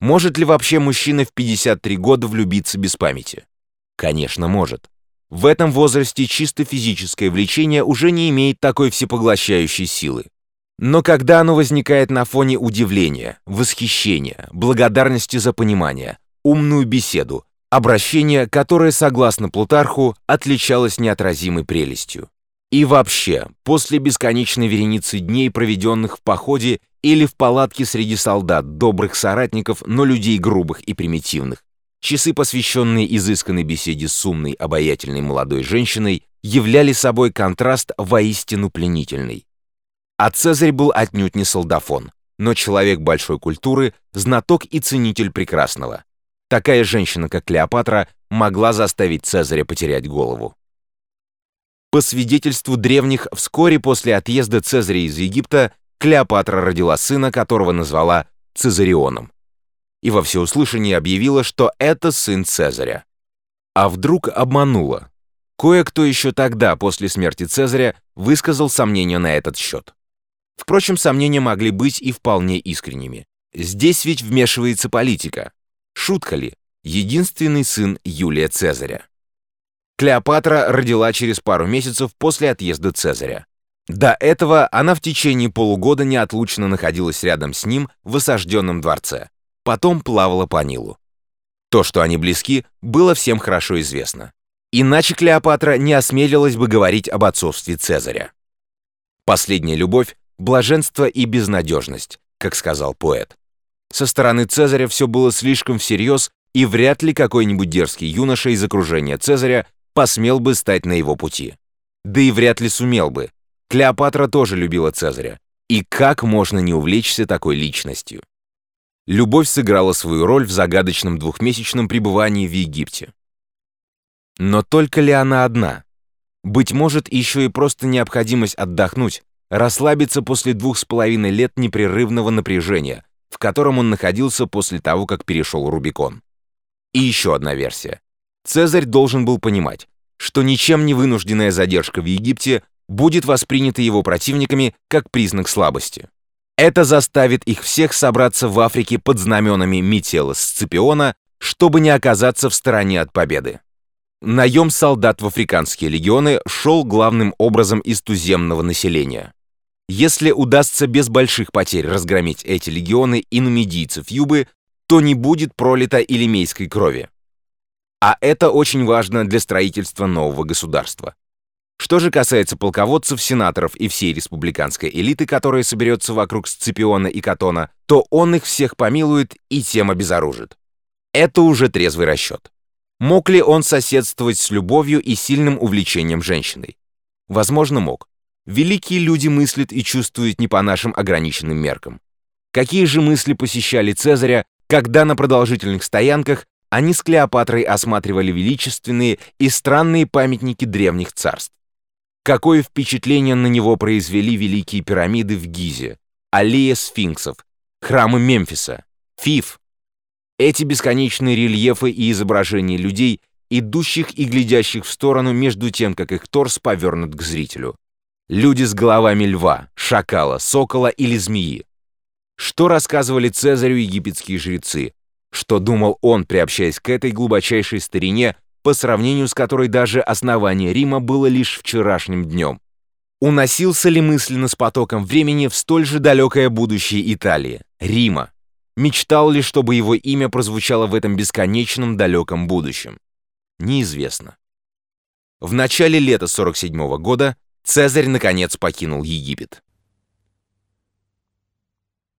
Может ли вообще мужчина в 53 года влюбиться без памяти? Конечно, может. В этом возрасте чисто физическое влечение уже не имеет такой всепоглощающей силы. Но когда оно возникает на фоне удивления, восхищения, благодарности за понимание, умную беседу, обращение, которое, согласно Плутарху, отличалось неотразимой прелестью. И вообще, после бесконечной вереницы дней, проведенных в походе или в палатке среди солдат, добрых соратников, но людей грубых и примитивных, часы, посвященные изысканной беседе с умной, обаятельной молодой женщиной, являли собой контраст воистину пленительный. А Цезарь был отнюдь не солдафон, но человек большой культуры, знаток и ценитель прекрасного. Такая женщина, как Клеопатра, могла заставить Цезаря потерять голову. По свидетельству древних, вскоре после отъезда Цезаря из Египта Клеопатра родила сына, которого назвала Цезарионом. И во всеуслышание объявила, что это сын Цезаря. А вдруг обманула? Кое-кто еще тогда, после смерти Цезаря, высказал сомнения на этот счет. Впрочем, сомнения могли быть и вполне искренними. Здесь ведь вмешивается политика. Шутка ли? Единственный сын Юлия Цезаря. Клеопатра родила через пару месяцев после отъезда Цезаря. До этого она в течение полугода неотлучно находилась рядом с ним в осажденном дворце. Потом плавала по Нилу. То, что они близки, было всем хорошо известно. Иначе Клеопатра не осмелилась бы говорить об отцовстве Цезаря. Последняя любовь блаженство и безнадежность, как сказал поэт. Со стороны Цезаря все было слишком всерьез, и вряд ли какой-нибудь дерзкий юноша из окружения Цезаря посмел бы стать на его пути. Да и вряд ли сумел бы. Клеопатра тоже любила Цезаря. И как можно не увлечься такой личностью? Любовь сыграла свою роль в загадочном двухмесячном пребывании в Египте. Но только ли она одна? Быть может, еще и просто необходимость отдохнуть, расслабиться после двух с половиной лет непрерывного напряжения, в котором он находился после того, как перешел Рубикон. И еще одна версия. Цезарь должен был понимать, что ничем не вынужденная задержка в Египте будет воспринята его противниками как признак слабости. Это заставит их всех собраться в Африке под знаменами Метела Сципиона, чтобы не оказаться в стороне от победы. Наем солдат в африканские легионы шел главным образом из туземного населения. Если удастся без больших потерь разгромить эти легионы и нумидийцев Юбы, то не будет пролито и лемейской крови. А это очень важно для строительства нового государства. Что же касается полководцев, сенаторов и всей республиканской элиты, которая соберется вокруг Сципиона и Катона, то он их всех помилует и тем обезоружит. Это уже трезвый расчет. Мог ли он соседствовать с любовью и сильным увлечением женщиной? Возможно, мог. Великие люди мыслят и чувствуют не по нашим ограниченным меркам. Какие же мысли посещали Цезаря, когда на продолжительных стоянках они с Клеопатрой осматривали величественные и странные памятники древних царств? Какое впечатление на него произвели великие пирамиды в Гизе, аллея сфинксов, храмы Мемфиса, Фиф? Эти бесконечные рельефы и изображения людей, идущих и глядящих в сторону между тем, как их торс повернут к зрителю. Люди с головами льва, шакала, сокола или змеи. Что рассказывали Цезарю египетские жрецы? Что думал он, приобщаясь к этой глубочайшей старине, по сравнению с которой даже основание Рима было лишь вчерашним днем? Уносился ли мысленно с потоком времени в столь же далекое будущее Италии, Рима? Мечтал ли, чтобы его имя прозвучало в этом бесконечном далеком будущем? Неизвестно. В начале лета 47 -го года Цезарь, наконец, покинул Египет.